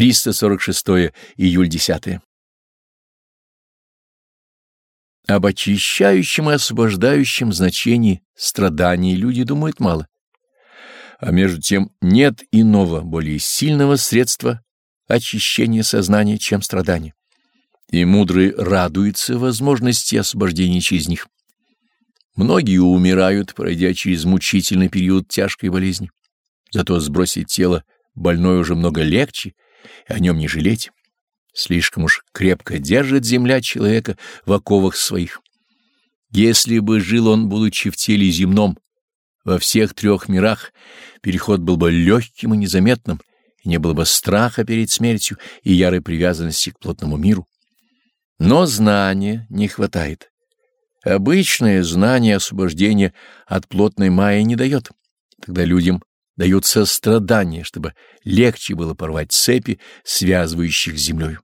346 июль 10. Об очищающем и освобождающем значении страданий люди думают мало. А между тем нет иного, более сильного средства очищения сознания, чем страдания. И мудрый радуется возможности освобождения через них. Многие умирают, пройдя через мучительный период тяжкой болезни. Зато сбросить тело больной уже много легче, и о нем не жалеть. Слишком уж крепко держит земля человека в оковах своих. Если бы жил он, будучи в теле земном, во всех трех мирах, переход был бы легким и незаметным, и не было бы страха перед смертью и ярой привязанности к плотному миру. Но знания не хватает. Обычное знание освобождения от плотной майи не дает. Тогда людям дают сострадание, чтобы легче было порвать цепи, связывающих с землей.